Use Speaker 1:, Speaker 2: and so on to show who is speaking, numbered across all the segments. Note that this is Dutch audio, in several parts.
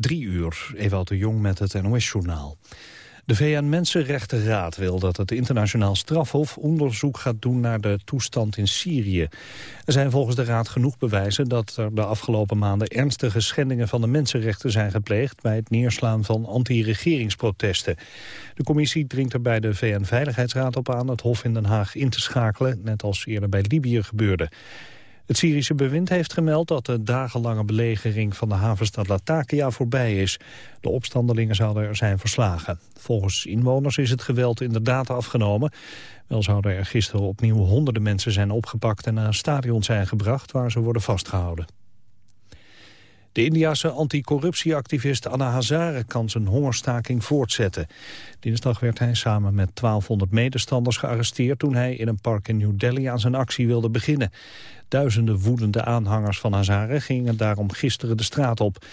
Speaker 1: Drie uur, Ewout de Jong met het NOS-journaal. De VN-Mensenrechtenraad wil dat het internationaal strafhof onderzoek gaat doen naar de toestand in Syrië. Er zijn volgens de raad genoeg bewijzen dat er de afgelopen maanden ernstige schendingen van de mensenrechten zijn gepleegd bij het neerslaan van anti-regeringsprotesten. De commissie dringt er bij de VN-veiligheidsraad op aan het hof in Den Haag in te schakelen, net als eerder bij Libië gebeurde. Het Syrische bewind heeft gemeld dat de dagenlange belegering van de havenstad Latakia voorbij is. De opstandelingen zouden er zijn verslagen. Volgens inwoners is het geweld inderdaad afgenomen. Wel zouden er gisteren opnieuw honderden mensen zijn opgepakt en naar een stadion zijn gebracht waar ze worden vastgehouden. De Indiase anticorruptieactivist Anna Hazare kan zijn hongerstaking voortzetten. Dinsdag werd hij samen met 1200 medestanders gearresteerd... toen hij in een park in New Delhi aan zijn actie wilde beginnen. Duizenden woedende aanhangers van Hazare gingen daarom gisteren de straat op.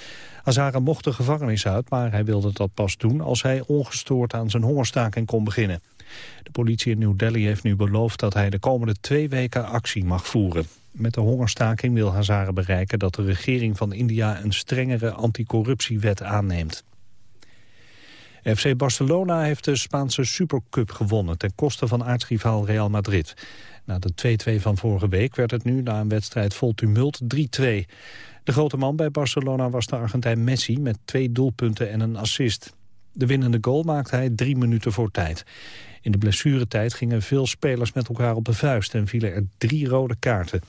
Speaker 1: Hazare mocht de gevangenis uit, maar hij wilde dat pas doen... als hij ongestoord aan zijn hongerstaking kon beginnen. De politie in New Delhi heeft nu beloofd dat hij de komende twee weken actie mag voeren. Met de hongerstaking wil Hazare bereiken dat de regering van India een strengere anticorruptiewet aanneemt. FC Barcelona heeft de Spaanse Supercup gewonnen ten koste van aartsrivaal Real Madrid. Na de 2-2 van vorige week werd het nu na een wedstrijd vol tumult 3-2. De grote man bij Barcelona was de Argentijn Messi met twee doelpunten en een assist. De winnende goal maakte hij drie minuten voor tijd. In de blessuretijd gingen veel spelers met elkaar op de vuist en vielen er drie rode kaarten.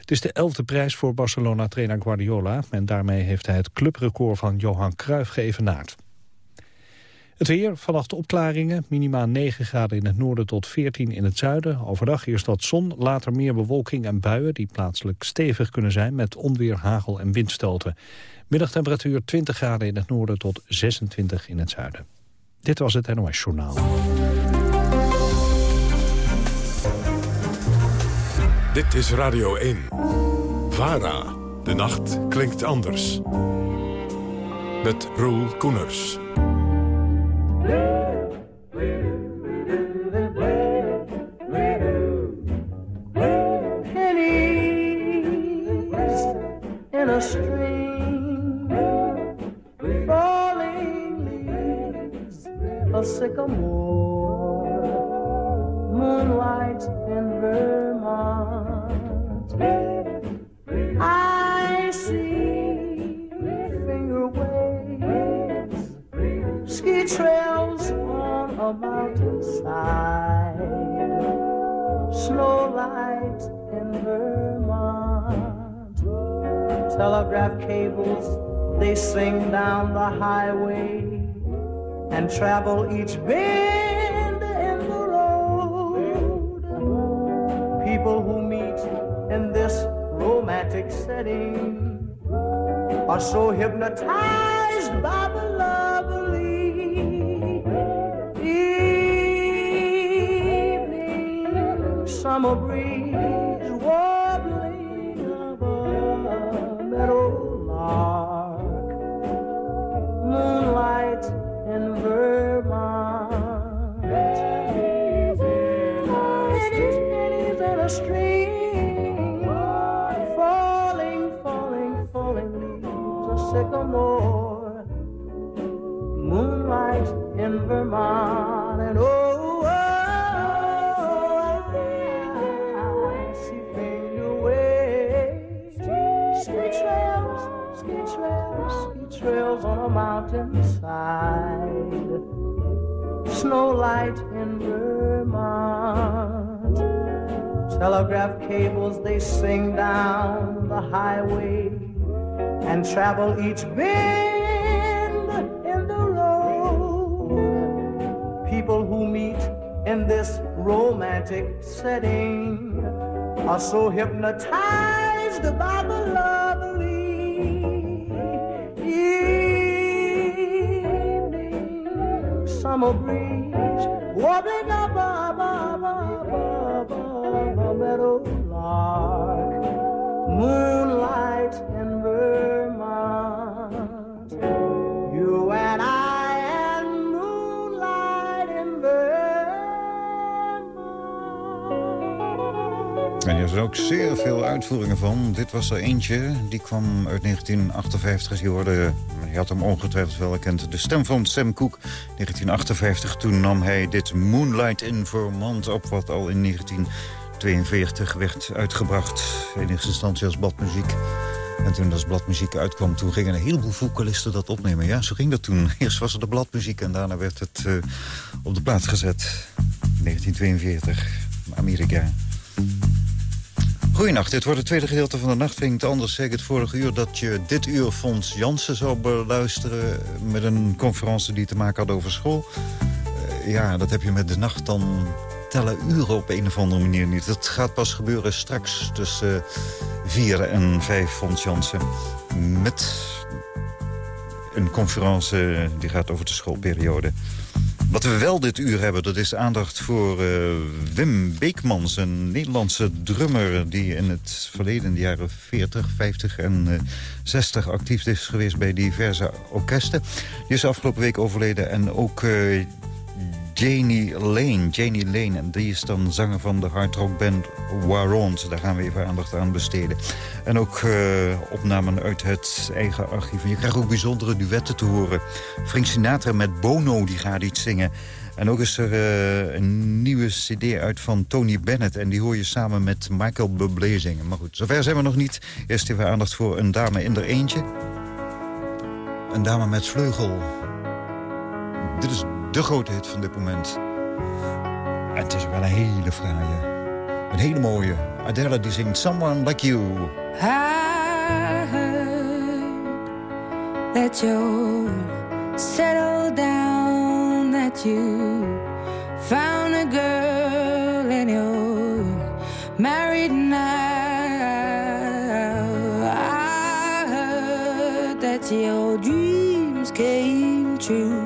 Speaker 1: Het is de elfde prijs voor Barcelona-trainer Guardiola en daarmee heeft hij het clubrecord van Johan Cruijff geëvenaard. Het weer, vannacht opklaringen, minimaal 9 graden in het noorden tot 14 in het zuiden. Overdag eerst wat zon, later meer bewolking en buien die plaatselijk stevig kunnen zijn met onweer, hagel en windstoten. Middagtemperatuur 20 graden in het noorden tot 26 in het zuiden. Dit was het NOS Journaal.
Speaker 2: Dit is Radio 1. VARA. De nacht klinkt anders. Met Roel Koeners.
Speaker 3: sycamore, moonlight in Vermont. Trails on a mountainside, snow light in Vermont. Telegraph cables, they sing down the highway and travel each bend in the road. People who meet in this romantic setting are so hypnotized by the summer breeze warbling of a meadowlark moonlight in Vermont. Pennies, pennies in a stream falling, falling, falling leaves a sycamore. Moonlight in Vermont and oh, trails on a mountainside snow light in Vermont telegraph cables they sing down the highway and travel each bend in the road. People who meet in this romantic setting are so hypnotized by the lovely summer breeze warbling above, above, above, above, meadowlark moonlight in Vermont.
Speaker 4: Zijn ook zeer veel uitvoeringen van. Dit was er eentje, die kwam uit 1958. Je, hoorde, je had hem ongetwijfeld wel gekend. De stem van Sam Cooke, 1958. Toen nam hij dit Moonlight Informant op... wat al in 1942 werd uitgebracht. In eerste instantie als bladmuziek. En toen als bladmuziek uitkwam, toen gingen een heleboel vocalisten dat opnemen. Ja, zo ging dat toen. Eerst was er de bladmuziek en daarna werd het uh, op de plaats gezet. 1942, Amerika. Goedenacht, dit wordt het tweede gedeelte van de nacht. Vind ik anders zeg het vorige uur dat je dit uur Fons Jansen zou beluisteren... met een conferentie die te maken had over school. Uh, ja, dat heb je met de nacht dan tellen uren op een of andere manier niet. Dat gaat pas gebeuren straks tussen 4 en 5 Fons Jansen. Met een conferentie die gaat over de schoolperiode. Wat we wel dit uur hebben, dat is aandacht voor uh, Wim Beekmans... een Nederlandse drummer die in het verleden, de jaren 40, 50 en uh, 60... actief is geweest bij diverse orkesten. Die is afgelopen week overleden. En ook uh, Janie Lane. Janie Lane, en die is dan zanger van de hardrockband Warrant. Daar gaan we even aandacht aan besteden. En ook uh, opnamen uit het eigen archief. Je krijgt ook bijzondere duetten te horen. Frank Sinatra met Bono, die gaat iets zingen. En ook is er uh, een nieuwe cd uit van Tony Bennett. En die hoor je samen met Michael Bublé zingen. Maar goed, zover zijn we nog niet. Eerst even aandacht voor een dame in er eentje. Een dame met vleugel. Dit is de grote hit van dit moment. En het is wel een hele fraaie. Een hele mooie. Adele die zingt Someone Like You.
Speaker 5: I heard that you settled down, that you found a girl and you're married now. I heard that your dreams came true.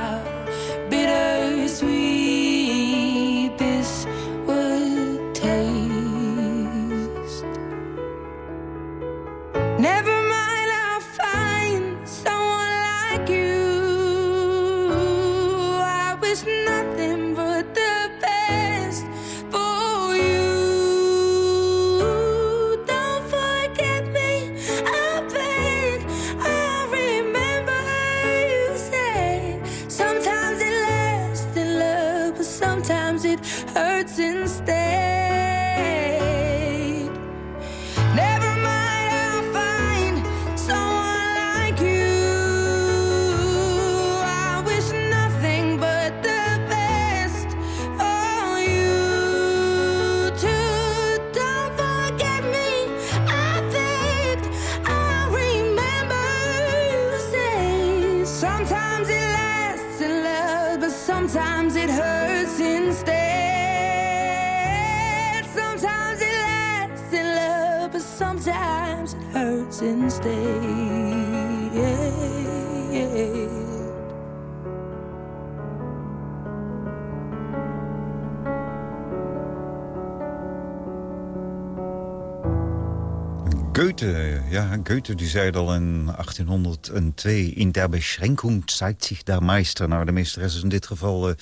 Speaker 6: Die zei al in 1802... in der Beschränkung zeigt zich der meester. Nou, de meesteres is in dit geval eh,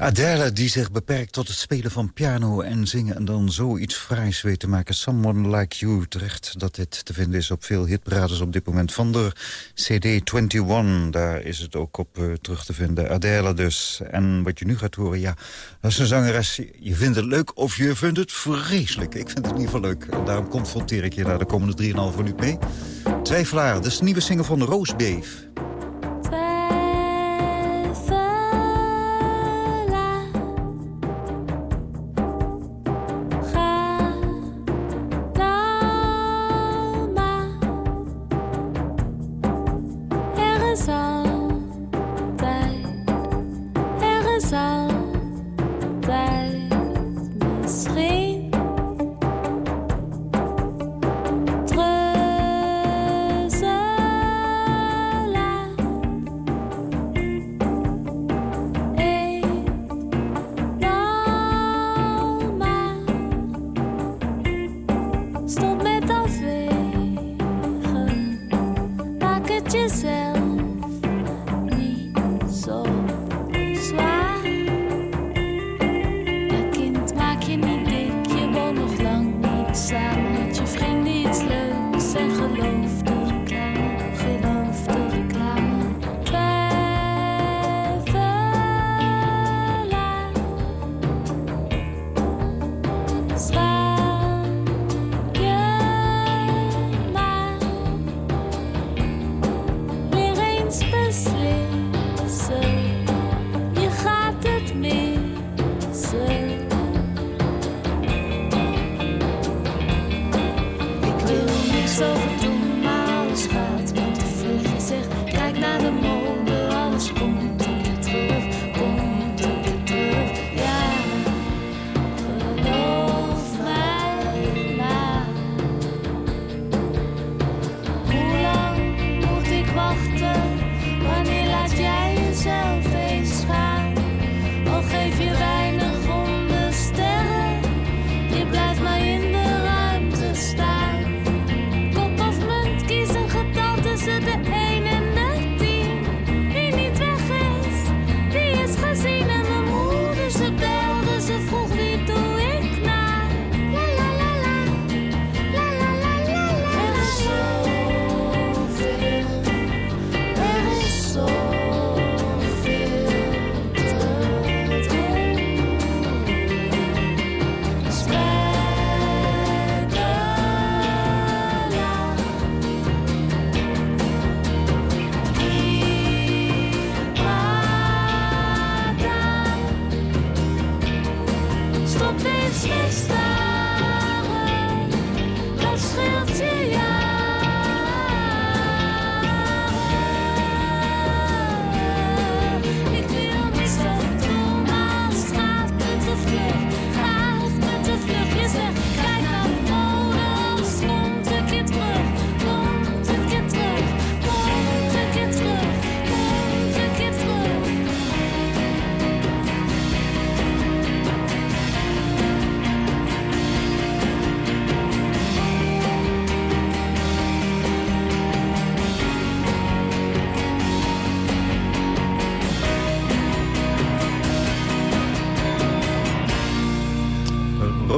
Speaker 6: Adele, die zich beperkt tot het spelen van piano en zingen... en dan zoiets fraais weet te maken. Someone Like You, terecht dat dit te vinden is op veel hitparades op dit moment. Van de CD 21, daar is het ook op eh, terug te vinden. Adele dus. En wat je nu gaat horen, ja, dat is een zangeres. Je vindt het leuk of je vindt het vreselijk. Ik vind het niet voor leuk. En daarom confronteer ik je daar de komende 3,5 minuut mee. Twijfelaar, dat de nieuwe single van Roosbeef.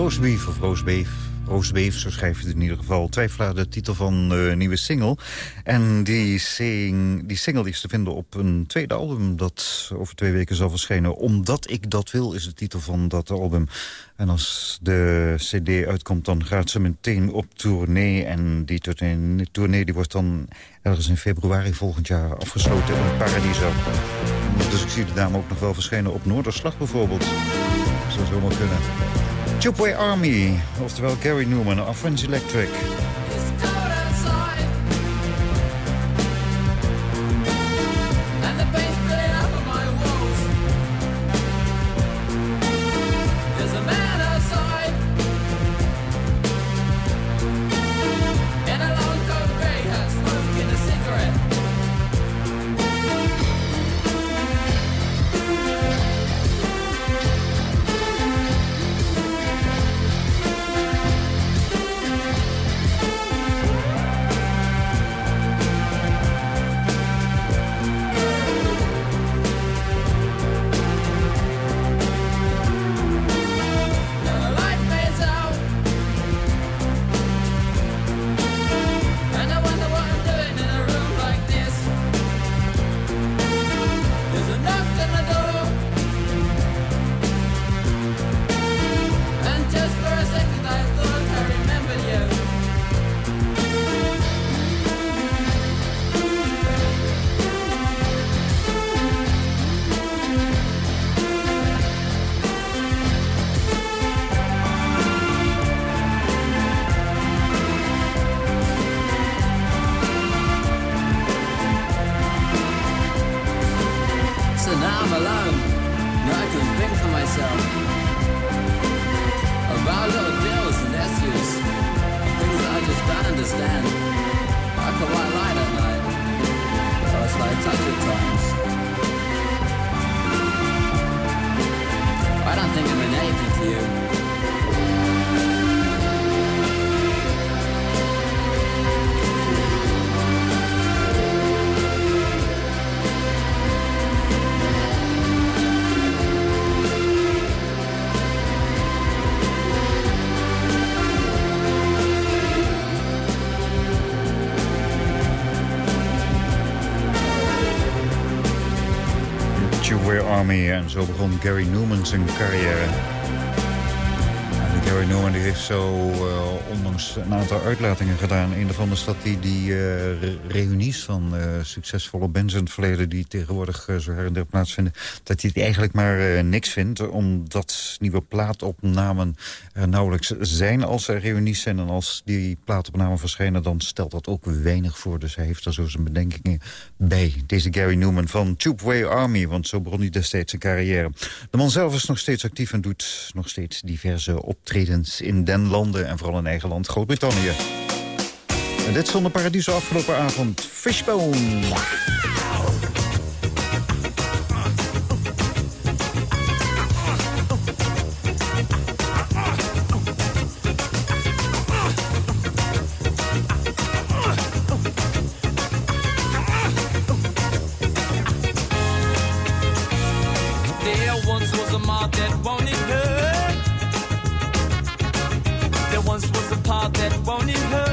Speaker 6: Roosbeef of Roosbeef.
Speaker 4: Roosbeef, zo schrijf het in ieder geval. Twijfelaar de titel van de nieuwe single. En die, sing, die single is te vinden op een tweede album... dat over twee weken zal verschijnen. Omdat ik dat wil, is de titel van dat album. En als de cd uitkomt, dan gaat ze meteen op tournee. En die tournee, tournee die wordt dan ergens in februari volgend jaar afgesloten in Paradiso. Dus ik zie de dame ook nog wel verschijnen op Noorderslag bijvoorbeeld. Dat zou zomaar kunnen. Chopway Army, oftewel Gary Newman, myself about little
Speaker 7: deals and issues, things I just don't understand. I could white light at night, so it's like touch at times. I don't think I mean anything to you.
Speaker 4: En zo begon Gary Newman zijn carrière. Gary Newman die heeft zo uh, ondanks een aantal uitlatingen gedaan. Een van de stad die, die uh, reunies van uh, succesvolle bands in het verleden... die tegenwoordig zo her en der plaatsvinden... dat hij het eigenlijk maar niks vindt. Omdat nieuwe plaatopnamen er nauwelijks zijn als er reunies zijn. En als die plaatopnamen verschijnen, dan stelt dat ook weinig voor. Dus hij heeft daar zo zijn bedenkingen bij. Deze Gary Newman van Tubeway Army, want zo begon hij destijds zijn carrière. De man zelf is nog steeds actief en doet nog steeds diverse optredens in den landen... en vooral in eigen land, Groot-Brittannië. En dit Paradiso afgelopen avond. Fishbone. part that won't it hurt?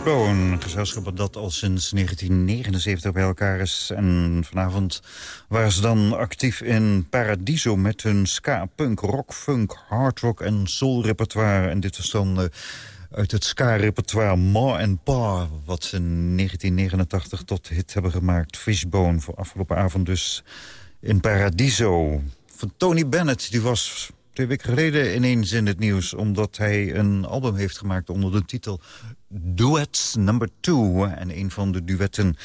Speaker 4: Fishbone, een gezelschap dat al sinds 1979 bij elkaar is. En vanavond waren ze dan actief in Paradiso... met hun ska, punk, rock, funk, hard rock en soul repertoire. En dit was dan uh, uit het ska-repertoire Ma en Pa... wat ze in 1989 tot hit hebben gemaakt. Fishbone, voor afgelopen avond dus in Paradiso. Van Tony Bennett, die was twee weken geleden ineens in het nieuws... omdat hij een album heeft gemaakt onder de titel Duets Number 2. En een van de duetten,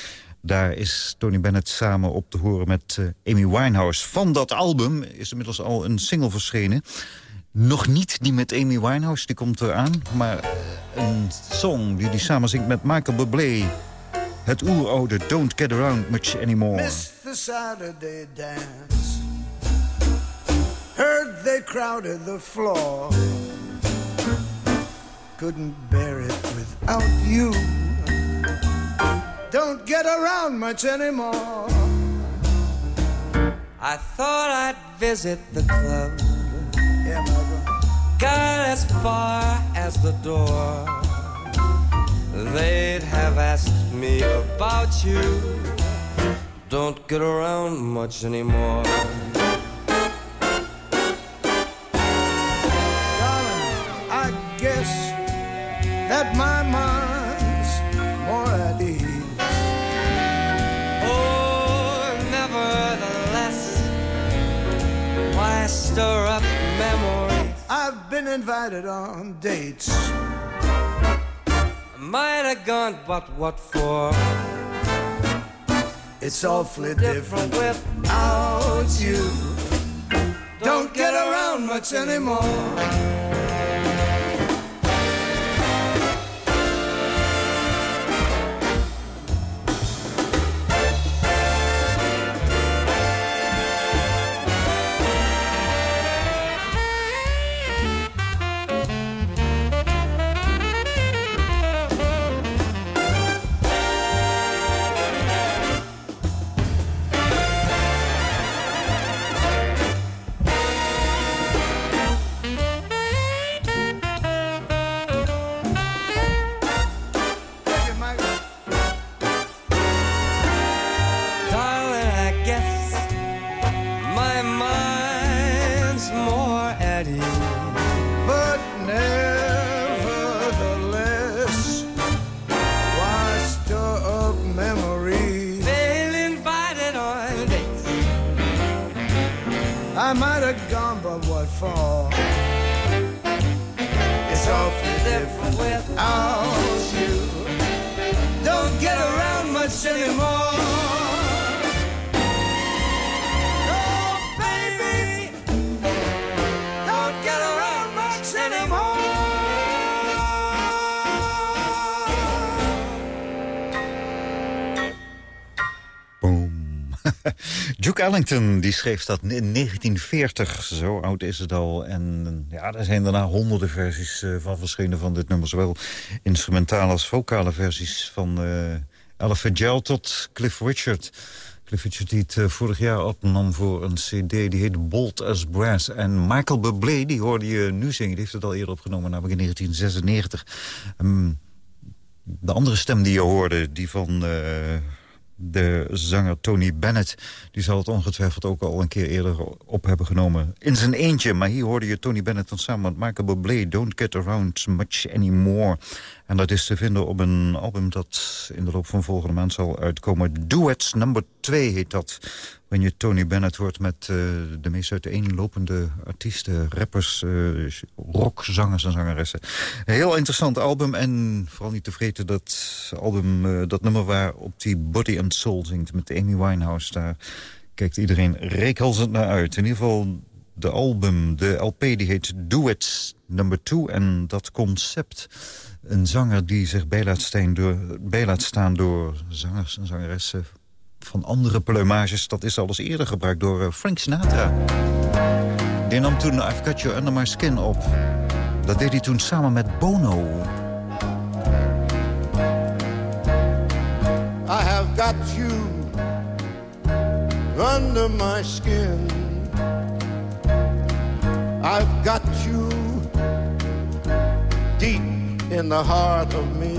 Speaker 4: daar is Tony Bennett samen op te horen met uh, Amy Winehouse. Van dat album is inmiddels al een single verschenen. Nog niet die met Amy Winehouse, die komt eraan. Maar een song die hij samen zingt met Michael Bublé. Het oeroude Don't Get Around Much Anymore.
Speaker 8: Miss the Saturday dance Heard they crowded the floor. Couldn't bear it without you. Don't get around much anymore.
Speaker 9: I thought I'd visit the club.
Speaker 8: Yeah.
Speaker 9: Got as far as the door. They'd have asked me about you. Don't get around much anymore
Speaker 8: invited on dates.
Speaker 9: I Might have gone, but what for?
Speaker 8: It's awfully different,
Speaker 9: different without you.
Speaker 8: Don't get around much anymore.
Speaker 9: I
Speaker 8: might have gone, but what for? It's awfully different without you. Don't get around much anymore.
Speaker 4: Duke Ellington die schreef dat in 1940. Zo oud is het al. En ja, er zijn daarna honderden versies eh, van verschenen van dit nummer. Zowel instrumentale als vocale versies. Van uh, Ella tot Cliff Richard. Cliff Richard die het eh, vorig jaar opnam voor een cd. Die heet Bold as Brass. En Michael Bublé, die hoorde je nu zingen. Die heeft het al eerder opgenomen, namelijk in 1996. Ehm, de andere stem die je hoorde, die van de zanger Tony Bennett... die zal het ongetwijfeld ook al een keer eerder op hebben genomen. In zijn eentje, maar hier hoorde je Tony Bennett dan samen met Michael Bublé... Don't Get Around Much Anymore. En dat is te vinden op een album dat in de loop van volgende maand zal uitkomen. Duets number 2 heet dat. Wanneer je Tony Bennett hoort met uh, de meest uiteenlopende artiesten... rappers, uh, rockzangers en zangeressen. Een heel interessant album en vooral niet te vergeten dat album... Uh, dat nummer waar op die Body and Soul zingt met Amy Winehouse. Daar kijkt iedereen reekhalzend naar uit. In ieder geval de album, de LP, die heet Duets number 2. En dat concept een zanger die zich bij laat, staan door, staan door zangers en zangeressen van andere pluimages. Dat is al eens eerder gebruikt door Frank Sinatra. Die nam toen I've Got You Under My Skin op. Dat deed hij toen samen met Bono.
Speaker 8: I have got you under my skin. I've got you deep in the heart of me.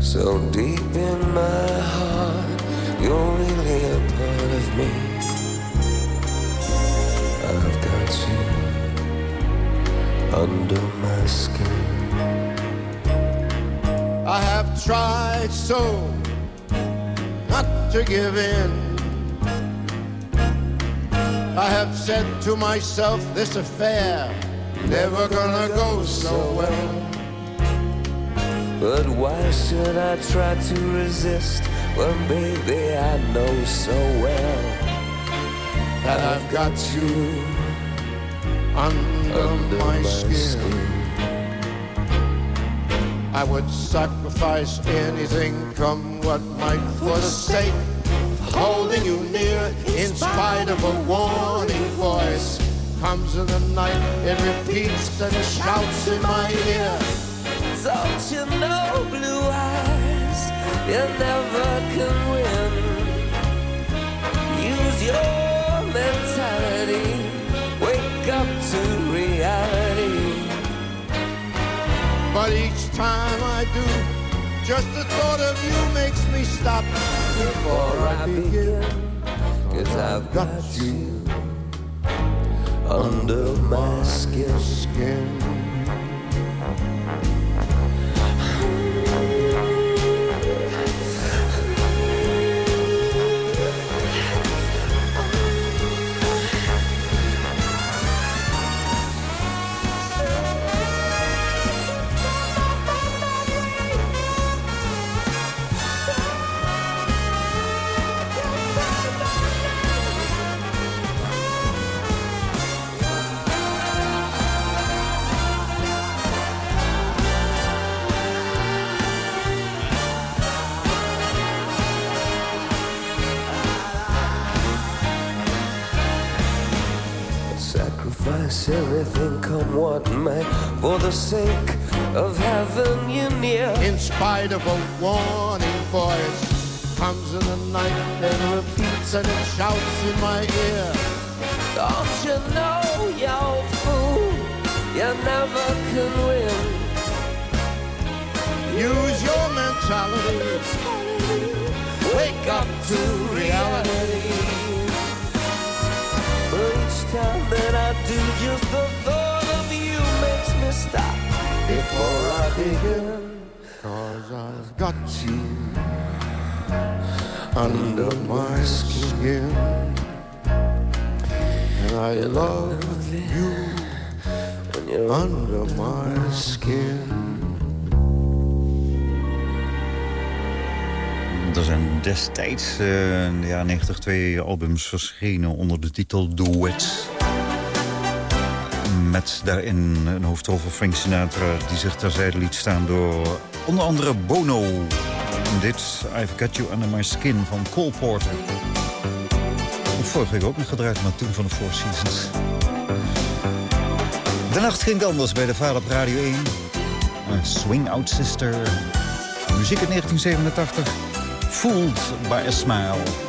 Speaker 10: So deep in my heart, you're really a part of me. I've got you under my skin.
Speaker 11: I have tried so not to give in. I have said to myself, this affair never gonna go so well.
Speaker 10: But why should I try to resist when, baby, I know so well
Speaker 11: that I've got you under,
Speaker 10: under
Speaker 11: my,
Speaker 10: my
Speaker 11: skin.
Speaker 10: skin.
Speaker 11: I would sacrifice anything, come what might, for the sake of holding you near. In spite of a warning voice, comes in the night, it repeats and shouts in my ear.
Speaker 10: Don't you know, blue eyes, you never can win. Use your mentality, wake up to reality.
Speaker 11: But each time I do, just the thought of you makes me stop before I begin.
Speaker 10: Cause I've got you under my skin.
Speaker 11: A warning voice, comes in the night and repeats and it shouts in my ear.
Speaker 10: Don't you know, you fool, you never can win.
Speaker 11: Use your mentality, wake up to reality.
Speaker 10: But each time that I do, just the thought of you makes me stop before I begin.
Speaker 11: Under my skin. And I love you
Speaker 10: When you're
Speaker 11: under my skin.
Speaker 4: Er zijn destijds eh, in de jaren 90 twee albums verschenen onder de titel Duet. Met daarin een hoofdrol van Frank Sinatra... die zich terzijde liet staan door onder andere Bono. En dit, I've Got You Under My Skin van Cole Porter. Vorige week ook nog gedraaid, maar toen van de Four Seasons. De nacht ging anders bij de Vader op Radio 1. Een Swing Out Sister. Muziek uit 1987. Fooled by a Smile.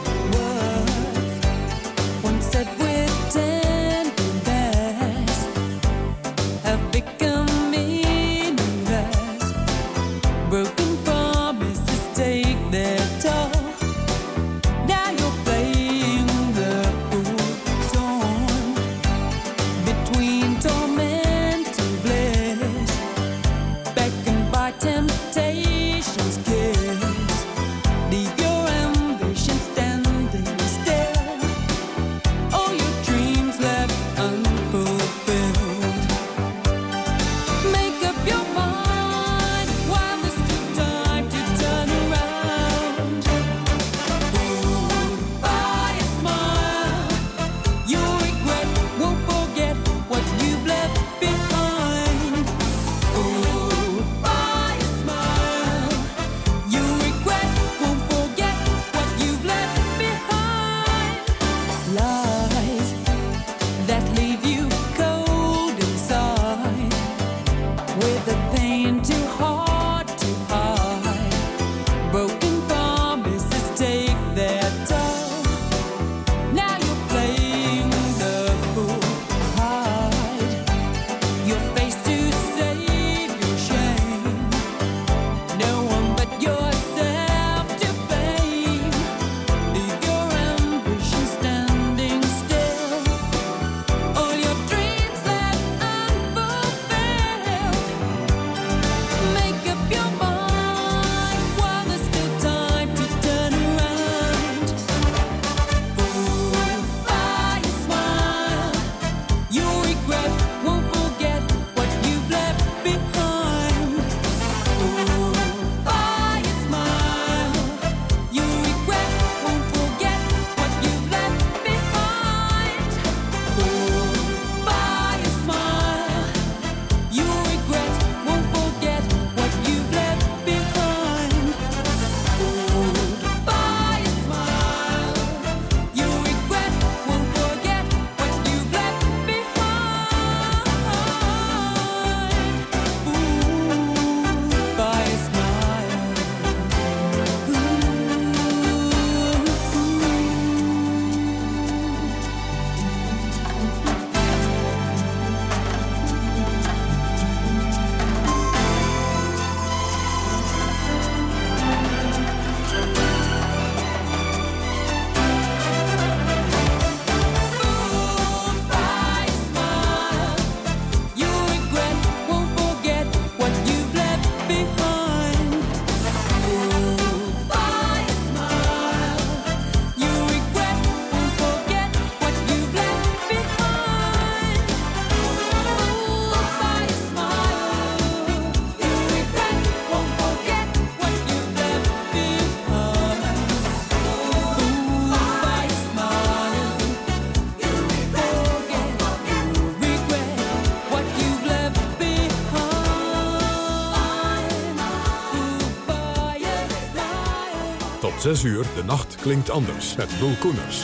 Speaker 2: 6 uur, de nacht klinkt anders met Roel Koeners.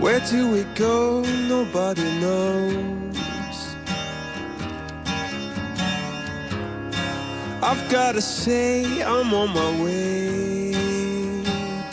Speaker 9: Where do we go? Nobody knows. I've gotta say, I'm on my way.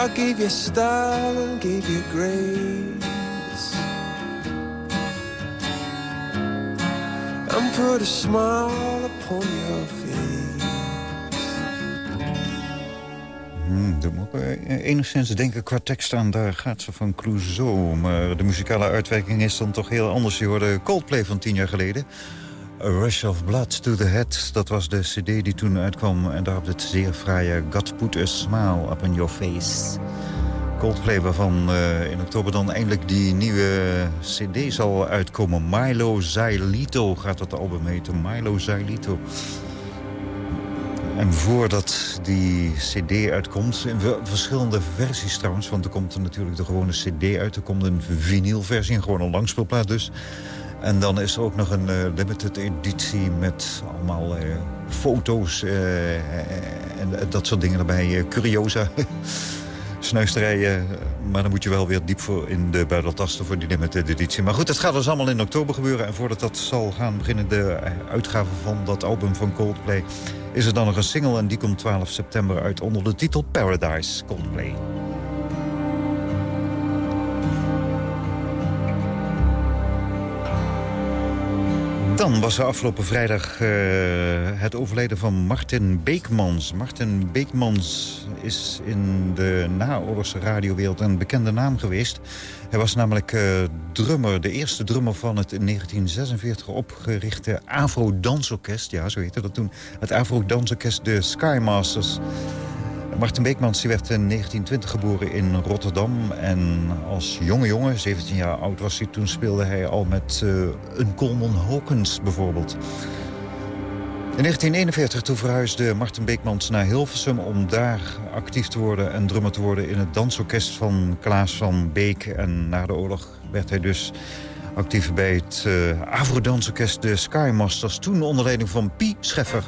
Speaker 9: I gave you style and gave you grace And put a smile upon your face
Speaker 4: hmm, dat moet ik enigszins denken qua tekst aan, daar gaat ze van Clouseau. Maar de muzikale uitwerking is dan toch heel anders. Je hoorde Coldplay van tien jaar geleden. A Rush of Blood to the Head. Dat was de cd die toen uitkwam. En daarop het zeer fraaie God Put a Smile Upon Your Face. Coldplay waarvan uh, in oktober dan eindelijk die nieuwe cd zal uitkomen. Milo Xylito gaat dat album heten. Milo Xylito. En voordat die cd uitkomt, in verschillende versies trouwens... want er komt er natuurlijk de gewone cd uit. Er komt een vinylversie, een langspeelplaat dus... En dan is er ook nog een uh, limited editie met allemaal uh, foto's uh, en dat soort dingen erbij. curiosa, snuisterijen. Maar dan moet je wel weer diep voor in de buideltasten voor die limited editie. Maar goed, dat gaat dus allemaal in oktober gebeuren. En voordat dat zal gaan beginnen, de uitgave van dat album van Coldplay... is er dan nog een single en die komt 12 september uit onder de titel Paradise Coldplay. Dan was er afgelopen vrijdag uh, het overlijden van Martin Beekmans. Martin Beekmans is in de naoorlogse radiowereld een bekende naam geweest. Hij was namelijk uh, drummer, de eerste drummer van het in 1946 opgerichte Afro-dansorkest. Ja, zo heette dat toen. Het Afro-dansorkest, de Skymasters. Martin Beekmans werd in 1920 geboren in Rotterdam. En als jonge jongen, 17 jaar oud was hij... toen speelde hij al met uh, een Coleman Hawkins bijvoorbeeld. In 1941 toen verhuisde Martin Beekmans naar Hilversum... om daar actief te worden en drummer te worden... in het dansorkest van Klaas van Beek. En na de oorlog werd hij dus actief bij het uh, Afro-dansorkest de Skymasters. Toen onder leiding van Pie Scheffer.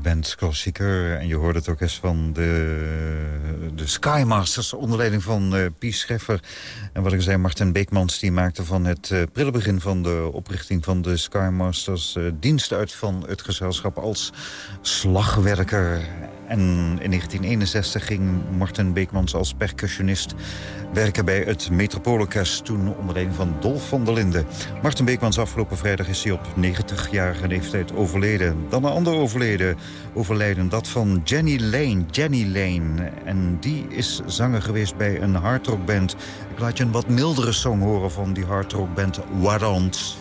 Speaker 12: Big band klassieker. En je hoort het ook eens van de, de Skymasters onder leiding van uh, Pies Scheffer. En wat ik zei, Martin Beekmans die maakte van het uh, prille begin van de oprichting van de Skymasters... Uh, dienst uit van het gezelschap als slagwerker. En in 1961 ging Martin Beekmans als percussionist werken bij het Metropoolorkest... toen onder leiding van Dolf van der Linden. Martin Beekmans afgelopen vrijdag is hij op 90-jarige leeftijd overleden. Dan een ander overleden, overlijden, dat van Jenny Lane. Jenny Lane. En die is zanger geweest bij een hardrockband. Ik laat je een wat mildere song horen van die hardrockband Warrant.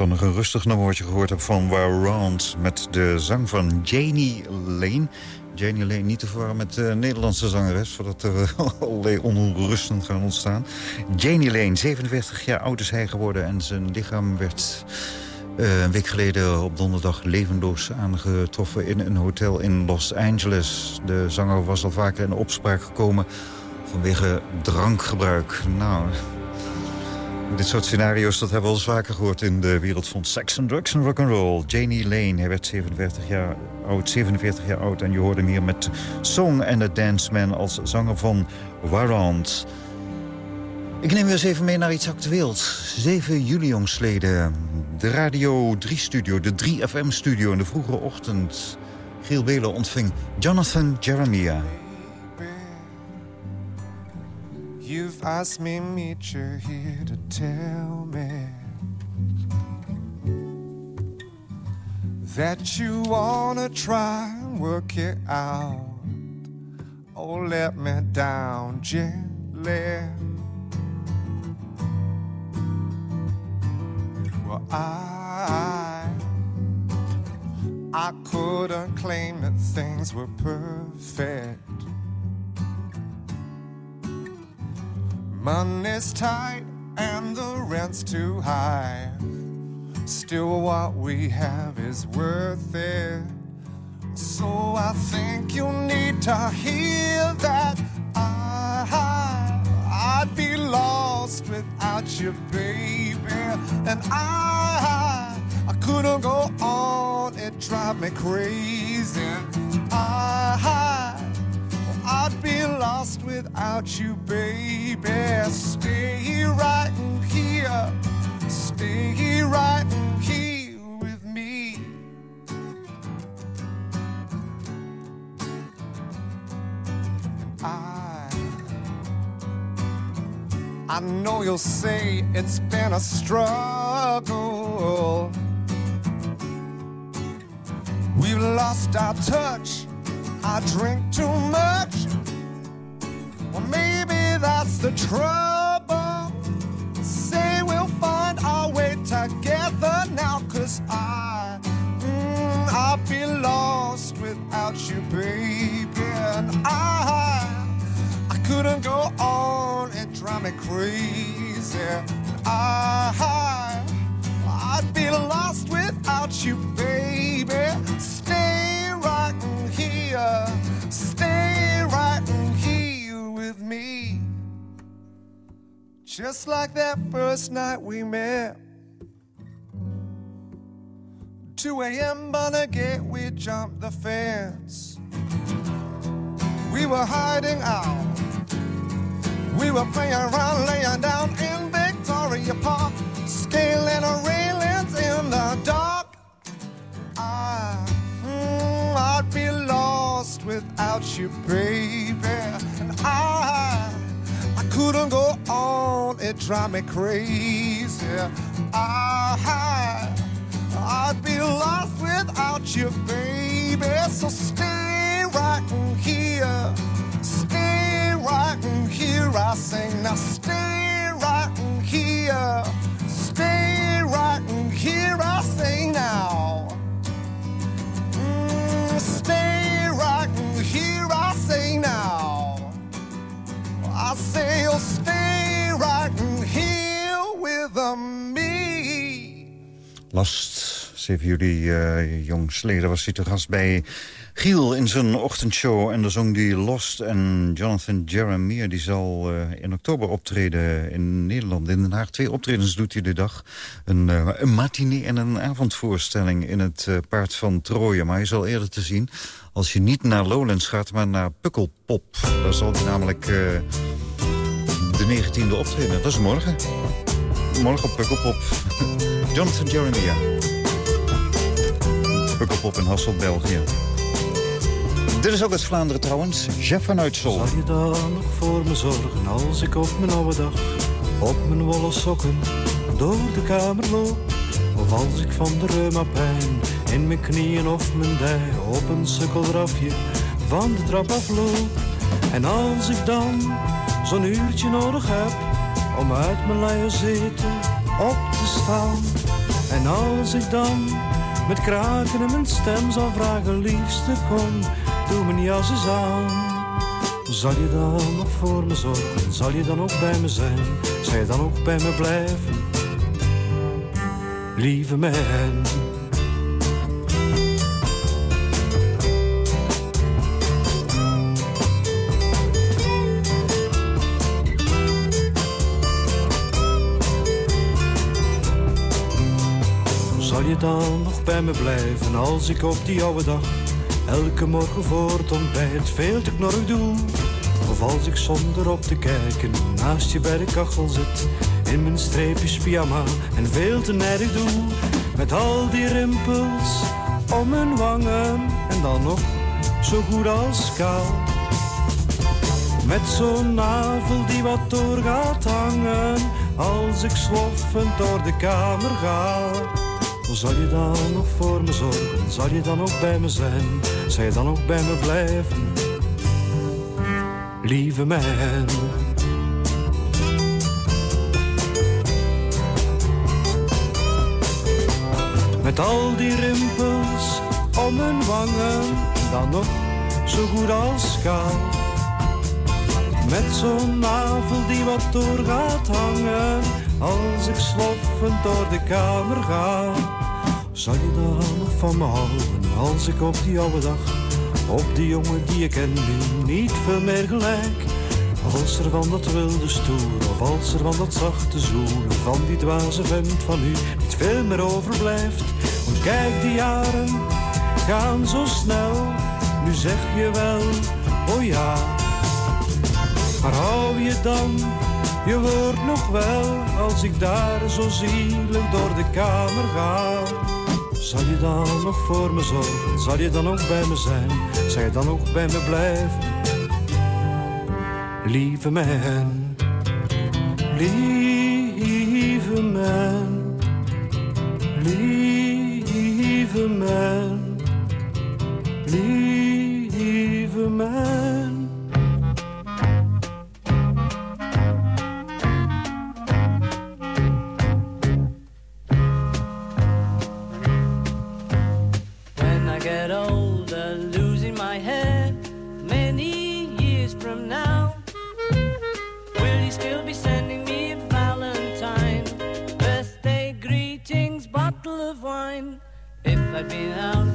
Speaker 12: Dan nog een rustig nummer wat je gehoord hebt van Warround... met de zang van Janie Lane. Janie Lane niet te verwarren met de Nederlandse zangeres... voordat er allerlei onrusten gaan ontstaan. Janie Lane, 47 jaar oud is hij geworden... en zijn lichaam werd uh, een week geleden op donderdag levenloos aangetroffen... in een hotel in Los Angeles. De zanger was al vaker in opspraak gekomen vanwege drankgebruik. Nou, dit soort scenario's dat hebben we al vaker gehoord in de wereld van sex and drugs and rock'n'roll. Janie Lane, hij werd 47 jaar oud, 47 jaar oud en je hoorde hem hier met Song and the Dance Man als zanger van Warrant. Ik neem weer eens even mee naar iets actueels. 7 juli jongsleden, de Radio 3-studio, de 3FM-studio in de vroege ochtend. Giel Belen ontving Jonathan Jeremiah.
Speaker 13: You've asked me meet you here to tell me that you wanna try and work it out. Oh, let me down gently. Well, I I couldn't claim that things were perfect Money's tight and the rent's too high. Still, what we have is worth it. So I think you need to hear that I, I'd be lost without you, baby. And I, I couldn't go on, it drive me crazy. I, I'd be lost without you, baby. Stay right here, stay right here with me. I, I know you'll say it's been a struggle. We've lost our touch. I drink too much. Well, maybe that's the trouble. Say we'll find our way together now, cause I, mm, I'll be lost without you, baby. And I, I couldn't go on and drive me crazy. And I, I'd be lost without you, baby. Stay right here, with me. Just like that first night we met. 2 a.m. on a gate, we jumped the fence. We were hiding out. We were playing around, laying down in Victoria Park, scaling a railings in the dark. I, I'd be lost without you, baby. And I, I couldn't go on, it drive me crazy. I, I'd be lost without you, baby. So stay right here, stay right here. I sing now, stay right here, stay right here. I sing now. I say you'll stay right here with me.
Speaker 4: Last 7 juli, uh, jong geleden was hij te gast bij Giel in zijn ochtendshow. En dan zong die Lost. En Jonathan Jeremiah die zal uh, in oktober optreden in Nederland. In Den Haag twee optredens doet hij de dag. Een, uh, een matinee en een avondvoorstelling in het Paard van Troje. Maar hij zal eerder te zien als je niet naar Lowlands gaat, maar naar Pukkelpop. Daar zal hij namelijk de 19e optreden. Dat is morgen. Morgen op Pukkelpop. Jonathan Jeremiah. Pukkelpop in Hasselt, België. Dit is ook uit Vlaanderen trouwens. Jeff van Uitsel.
Speaker 14: Zal je dan nog voor me zorgen als ik op mijn oude dag... op mijn wollen sokken door de kamer loop? Of als ik van de reumapijn in mijn knieën of mijn dij... op een sukkeldrafje van de trap afloop? En als ik dan zo'n uurtje nodig heb om uit mijn luie zitten op te staan... en als ik dan met kraken in mijn stem zal vragen, liefste kom, doe mijn jas eens aan. Zal je dan nog voor me zorgen, zal je dan ook bij me zijn, zal je dan ook bij me blijven? Lieve man. Zal je dan nog bij me blijven als ik op die oude dag elke morgen voor het ontbijt veel te knorrig doe? Als ik zonder op te kijken naast je bij de kachel zit in mijn streepjes pyjama en veel te nijdig doe met al die rimpels om mijn wangen en dan nog zo goed als kaal. Met zo'n navel die wat door gaat hangen als ik sloffend door de kamer ga. Zal je dan nog voor me zorgen? Zal je dan ook bij me zijn? Zal je dan ook bij me blijven? Lieve man. Met al die rimpels om mijn wangen, dan nog zo goed als kaal. Met zo'n navel die wat door gaat hangen. Als ik sloffend door de kamer ga. Zal je dan nog van me houden als ik op die oude dag op die jongen die ik ken nu niet veel meer gelijk als er van dat wilde stoer of als er van dat zachte zoenen van die dwaze vent van u niet veel meer overblijft. Want kijk, die jaren gaan zo snel, nu zeg je wel, oh ja. Maar hou je dan je woord nog wel als ik daar zo zielig door de kamer ga? Zal je dan nog voor me zorgen? Zal je dan ook bij me zijn? Zal je dan ook bij me blijven? Lieve man, lieve man, lieve man, lieve
Speaker 15: Let me
Speaker 4: down.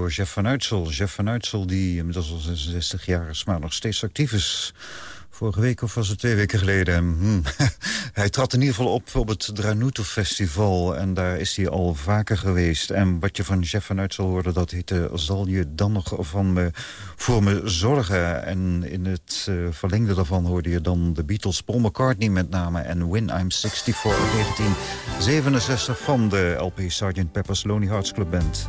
Speaker 4: Daarvoor Jeff van Uitsel. Jeff van Uitsel die inmiddels al 66 jaar is, maar nog steeds actief is. Vorige week of was het twee weken geleden. hm, hij trad in ieder geval op op het Dranuto Festival. En daar is hij al vaker geweest. En wat je van Jeff van Uitsel hoorde, dat heette... Zal je dan nog van me, voor me zorgen? En in het eh, verlengde daarvan hoorde je dan de Beatles... Paul McCartney met name en When I'm 64 1967 van de LP Sgt. Pepper's Lonely Hearts Club Band.